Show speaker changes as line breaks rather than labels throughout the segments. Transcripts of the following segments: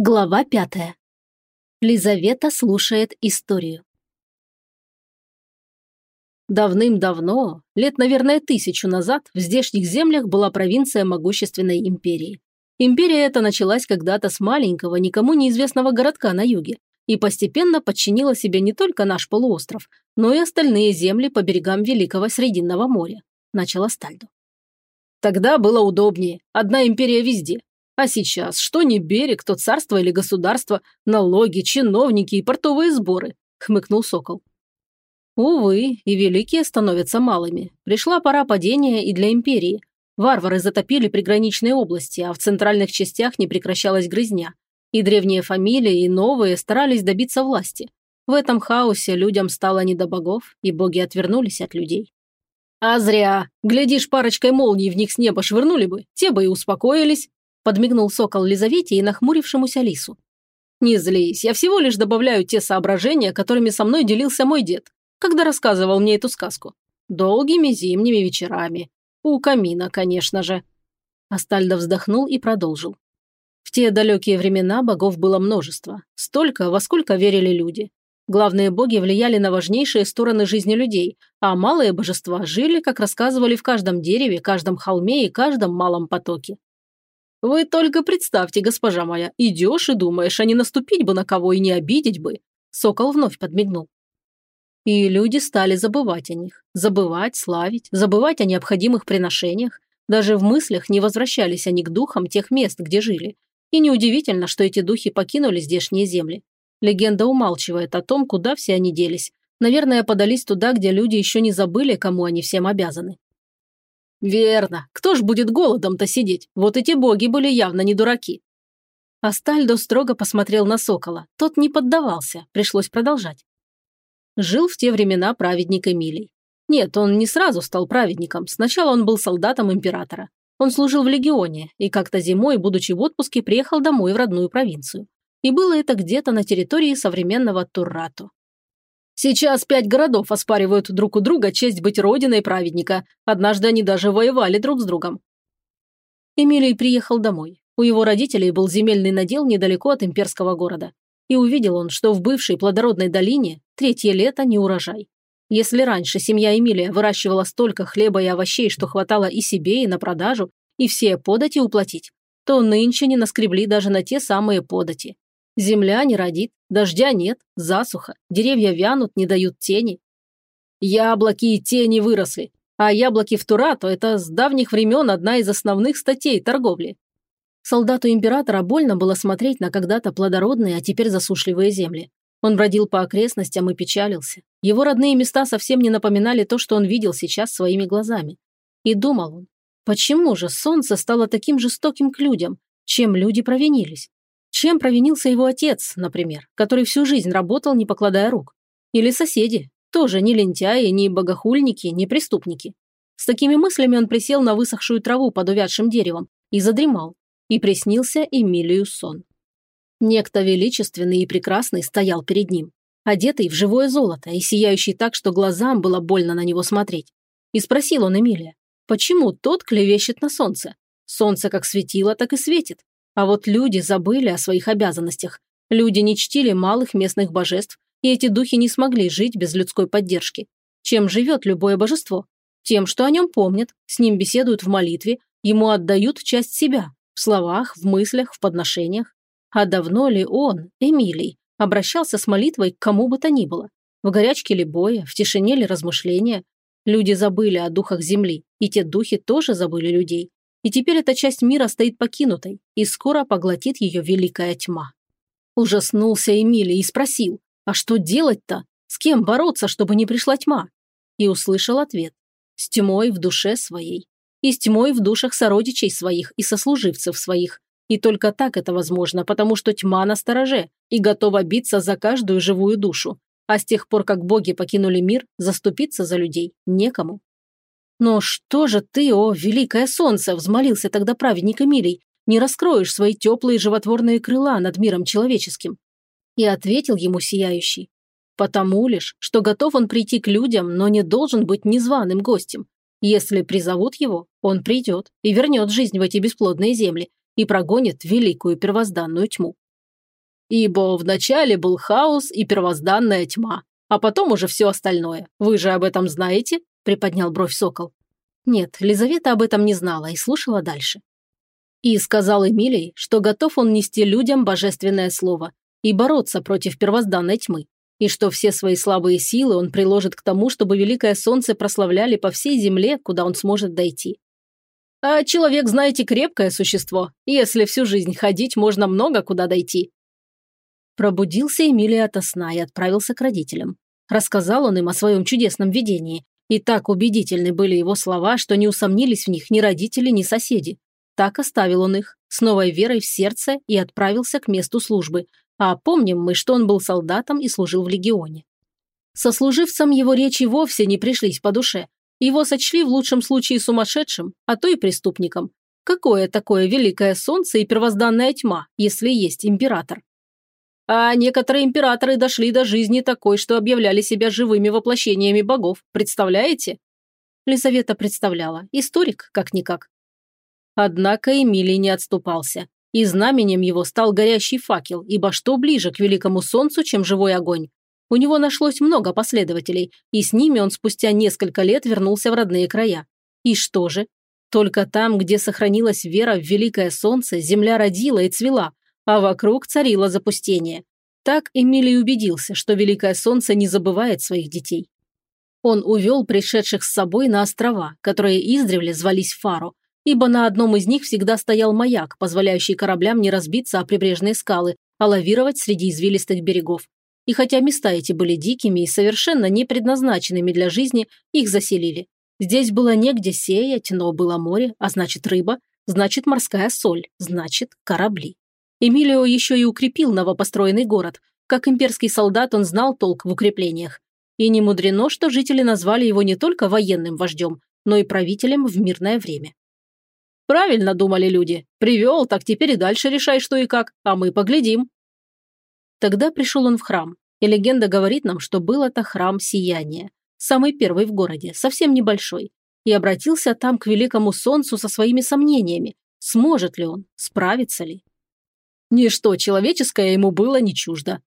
Глава пятая. Лизавета слушает историю. Давным-давно, лет, наверное, тысячу назад, в здешних землях была провинция могущественной империи. Империя эта началась когда-то с маленького, никому неизвестного городка на юге и постепенно подчинила себе не только наш полуостров, но и остальные земли по берегам Великого Срединного моря, начала Стальдо. Тогда было удобнее, одна империя везде, а сейчас, что ни берег, то царство или государство, налоги, чиновники и портовые сборы», – хмыкнул Сокол. Увы, и великие становятся малыми. Пришла пора падения и для империи. Варвары затопили приграничные области, а в центральных частях не прекращалась грызня. И древние фамилии, и новые старались добиться власти. В этом хаосе людям стало не до богов, и боги отвернулись от людей. А зря. Глядишь, парочкой молний в них с неба швырнули бы, те бы и успокоились, подмигнул сокол Лизавете и нахмурившемуся лису. «Не злись, я всего лишь добавляю те соображения, которыми со мной делился мой дед, когда рассказывал мне эту сказку. Долгими зимними вечерами. У камина, конечно же». Астальдо вздохнул и продолжил. В те далекие времена богов было множество, столько, во сколько верили люди. Главные боги влияли на важнейшие стороны жизни людей, а малые божества жили, как рассказывали, в каждом дереве, каждом холме и каждом малом потоке. Вы только представьте, госпожа моя, идешь и думаешь, а не наступить бы на кого и не обидеть бы. Сокол вновь подмигнул. И люди стали забывать о них. Забывать, славить, забывать о необходимых приношениях. Даже в мыслях не возвращались они к духам тех мест, где жили. И неудивительно, что эти духи покинули здешние земли. Легенда умалчивает о том, куда все они делись. Наверное, подались туда, где люди еще не забыли, кому они всем обязаны. «Верно. Кто ж будет голодом-то сидеть? Вот эти боги были явно не дураки». Астальдо строго посмотрел на сокола. Тот не поддавался, пришлось продолжать. Жил в те времена праведник Эмилий. Нет, он не сразу стал праведником. Сначала он был солдатом императора. Он служил в легионе и как-то зимой, будучи в отпуске, приехал домой в родную провинцию. И было это где-то на территории современного Туррату. Сейчас пять городов оспаривают друг у друга честь быть родиной праведника. Однажды они даже воевали друг с другом. Эмилий приехал домой. У его родителей был земельный надел недалеко от имперского города. И увидел он, что в бывшей плодородной долине третье лето не урожай. Если раньше семья Эмилия выращивала столько хлеба и овощей, что хватало и себе, и на продажу, и все подати уплатить, то нынче не наскребли даже на те самые подати. Земля не родит, дождя нет, засуха, деревья вянут, не дают тени. Яблоки и тени выросли, а яблоки в Турато – это с давних времен одна из основных статей торговли. Солдату императора больно было смотреть на когда-то плодородные, а теперь засушливые земли. Он бродил по окрестностям и печалился. Его родные места совсем не напоминали то, что он видел сейчас своими глазами. И думал он, почему же солнце стало таким жестоким к людям, чем люди провинились? Чем провинился его отец, например, который всю жизнь работал, не покладая рук? Или соседи, тоже не лентяи, не богохульники, не преступники. С такими мыслями он присел на высохшую траву под увядшим деревом и задремал. И приснился Эмилию сон. Некто величественный и прекрасный стоял перед ним, одетый в живое золото и сияющий так, что глазам было больно на него смотреть. И спросил он Эмилия, почему тот клевещет на солнце? Солнце как светило, так и светит. А вот люди забыли о своих обязанностях. Люди не чтили малых местных божеств, и эти духи не смогли жить без людской поддержки. Чем живет любое божество? Тем, что о нем помнят, с ним беседуют в молитве, ему отдают часть себя, в словах, в мыслях, в подношениях. А давно ли он, Эмилий, обращался с молитвой к кому бы то ни было? В горячке ли боя, в тишине ли размышления? Люди забыли о духах земли, и те духи тоже забыли людей. И теперь эта часть мира стоит покинутой, и скоро поглотит ее великая тьма. Ужаснулся Эмилий и спросил, а что делать-то? С кем бороться, чтобы не пришла тьма? И услышал ответ. С тьмой в душе своей. И с тьмой в душах сородичей своих и сослуживцев своих. И только так это возможно, потому что тьма на стороже и готова биться за каждую живую душу. А с тех пор, как боги покинули мир, заступиться за людей некому. «Но что же ты, о, великое солнце!» – взмолился тогда праведник Эмилий. «Не раскроешь свои теплые животворные крыла над миром человеческим?» И ответил ему сияющий. «Потому лишь, что готов он прийти к людям, но не должен быть незваным гостем. Если призовут его, он придет и вернет жизнь в эти бесплодные земли и прогонит великую первозданную тьму. ибо вначале был хаос и первозданная тьма, а потом уже все остальное. Вы же об этом знаете?» – приподнял бровь сокол. Нет, Лизавета об этом не знала и слушала дальше. И сказал Эмилий, что готов он нести людям божественное слово и бороться против первозданной тьмы, и что все свои слабые силы он приложит к тому, чтобы Великое Солнце прославляли по всей земле, куда он сможет дойти. А человек, знаете, крепкое существо. Если всю жизнь ходить, можно много куда дойти. Пробудился Эмилий ото сна и отправился к родителям. Рассказал он им о своем чудесном видении, и так убедительны были его слова, что не усомнились в них ни родители, ни соседи. Так оставил он их, с новой верой в сердце и отправился к месту службы. А помним мы, что он был солдатом и служил в легионе. Сослуживцам его речи вовсе не пришлись по душе. Его сочли в лучшем случае сумасшедшим, а то и преступником. Какое такое великое солнце и первозданная тьма, если есть император? А некоторые императоры дошли до жизни такой, что объявляли себя живыми воплощениями богов. Представляете? Лизавета представляла. Историк, как-никак. Однако Эмилий не отступался, и знаменем его стал горящий факел, ибо что ближе к великому солнцу, чем живой огонь. У него нашлось много последователей, и с ними он спустя несколько лет вернулся в родные края. И что же? Только там, где сохранилась вера в великое солнце, земля родила и цвела, а вокруг царило запустение. Так Эмилий убедился, что великое солнце не забывает своих детей. Он увел пришедших с собой на острова, которые издревле звались Фаро, ибо на одном из них всегда стоял маяк, позволяющий кораблям не разбиться о прибрежные скалы, а лавировать среди извилистых берегов. И хотя места эти были дикими и совершенно не предназначенными для жизни, их заселили. Здесь было негде сеять, но было море, а значит рыба, значит морская соль, значит корабли. Эмилио еще и укрепил новопостроенный город. Как имперский солдат он знал толк в укреплениях. И не мудрено, что жители назвали его не только военным вождем, но и правителем в мирное время. Правильно думали люди. Привел, так теперь и дальше решай, что и как, а мы поглядим. Тогда пришел он в храм, и легенда говорит нам, что был это храм сияния, самый первый в городе, совсем небольшой, и обратился там к великому солнцу со своими сомнениями, сможет ли он, справится ли. Ничто человеческое ему было не чуждо.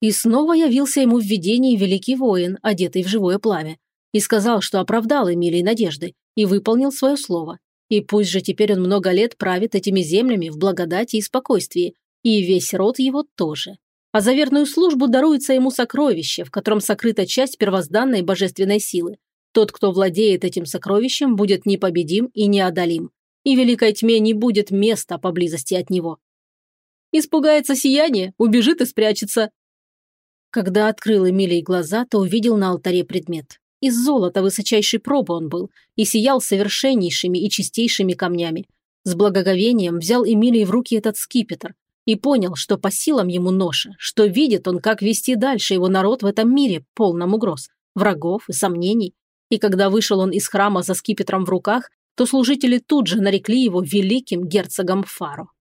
И снова явился ему в видении великий воин, одетый в живое пламя, и сказал, что оправдал Эмилий надежды и выполнил свое слово, и пусть же теперь он много лет правит этими землями в благодати и спокойствии, и весь род его тоже. А за верную службу даруется ему сокровище, в котором сокрыта часть первозданной божественной силы. Тот, кто владеет этим сокровищем, будет непобедим и неодолим. И великой тьме не будет места поблизости от него. Испугается сияние, убежит и спрячется. Когда открыл Эмилий глаза, то увидел на алтаре предмет. Из золота высочайшей пробы он был и сиял совершеннейшими и чистейшими камнями. С благоговением взял Эмилий в руки этот скипетр и понял, что по силам ему ноша, что видит он, как вести дальше его народ в этом мире, полном угроз, врагов и сомнений. И когда вышел он из храма за скипетром в руках, то служители тут же нарекли его великим герцогом Фаро.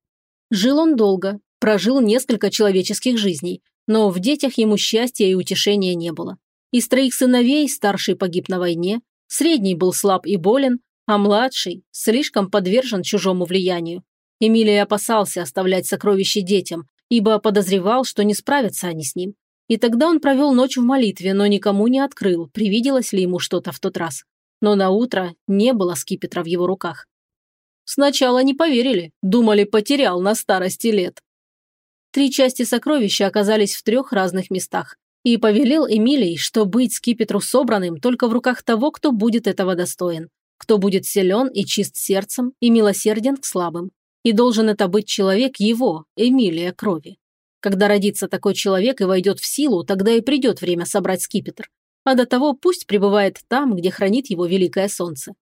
Жил он долго, прожил несколько человеческих жизней, но в детях ему счастья и утешения не было. Из троих сыновей старший погиб на войне, средний был слаб и болен, а младший слишком подвержен чужому влиянию. Эмилий опасался оставлять сокровища детям, ибо подозревал, что не справятся они с ним. И тогда он провел ночь в молитве, но никому не открыл, привиделось ли ему что-то в тот раз. Но на утро не было скипетра в его руках. Сначала не поверили, думали, потерял на старости лет. Три части сокровища оказались в трех разных местах и повелел Эмилий, что быть скипетру собранным только в руках того, кто будет этого достоин, кто будет силен и чист сердцем и милосерден к слабым. И должен это быть человек его, Эмилия крови. Когда родится такой человек и войдет в силу, тогда и придет время собрать скипетр. А до того пусть пребывает там, где хранит его великое солнце.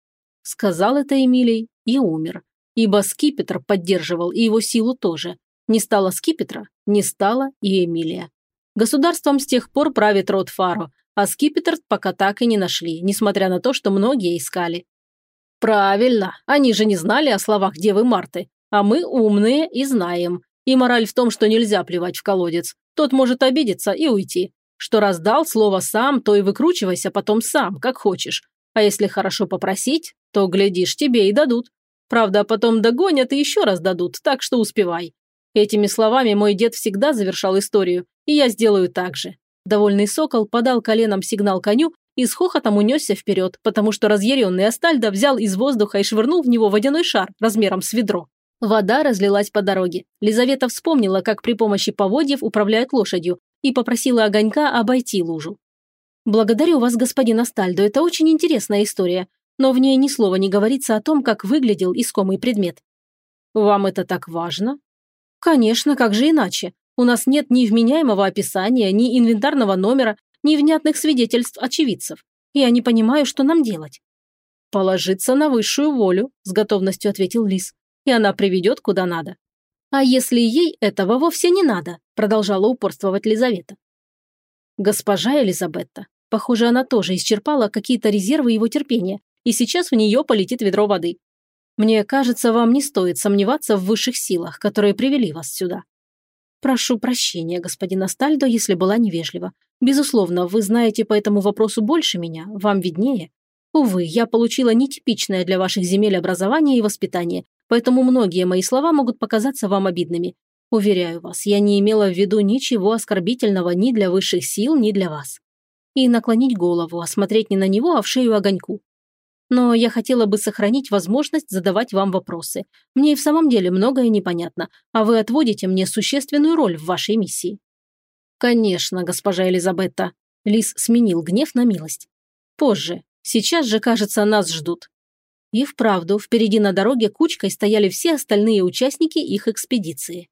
Сказал это Эмилий и умер, ибо скипетр поддерживал и его силу тоже. Не стало скипетра, не стало и Эмилия. Государством с тех пор правит род Фаро, а скипетр пока так и не нашли, несмотря на то, что многие искали. Правильно, они же не знали о словах Девы Марты, а мы умные и знаем. И мораль в том, что нельзя плевать в колодец. Тот может обидеться и уйти. Что раздал слово сам, то и выкручивайся потом сам, как хочешь. А если хорошо попросить, то, глядишь, тебе и дадут. Правда, потом догонят и еще раз дадут, так что успевай. Этими словами мой дед всегда завершал историю, и я сделаю так же. Довольный сокол подал коленом сигнал коню и с хохотом унесся вперед, потому что разъяренный Астальдо взял из воздуха и швырнул в него водяной шар размером с ведро. Вода разлилась по дороге. Лизавета вспомнила, как при помощи поводьев управляют лошадью, и попросила огонька обойти лужу. «Благодарю вас, господин Астальдо, это очень интересная история, но в ней ни слова не говорится о том, как выглядел искомый предмет». «Вам это так важно?» «Конечно, как же иначе? У нас нет ни вменяемого описания, ни инвентарного номера, ни внятных свидетельств очевидцев. Я не понимаю, что нам делать». «Положиться на высшую волю», – с готовностью ответил Лис и она приведет куда надо. А если ей этого вовсе не надо, продолжала упорствовать Лизавета. Госпожа Элизабетта, похоже, она тоже исчерпала какие-то резервы его терпения, и сейчас в нее полетит ведро воды. Мне кажется, вам не стоит сомневаться в высших силах, которые привели вас сюда. Прошу прощения, господин Астальдо, если была невежлива. Безусловно, вы знаете по этому вопросу больше меня, вам виднее. Увы, я получила нетипичное для ваших земель образование и воспитание, поэтому многие мои слова могут показаться вам обидными. Уверяю вас, я не имела в виду ничего оскорбительного ни для высших сил, ни для вас. И наклонить голову, осмотреть не на него, а в шею огоньку. Но я хотела бы сохранить возможность задавать вам вопросы. Мне и в самом деле многое непонятно, а вы отводите мне существенную роль в вашей миссии. Конечно, госпожа Элизабетта. Лис сменил гнев на милость. Позже. Сейчас же, кажется, нас ждут. И вправду, впереди на дороге кучкой стояли все остальные участники их экспедиции.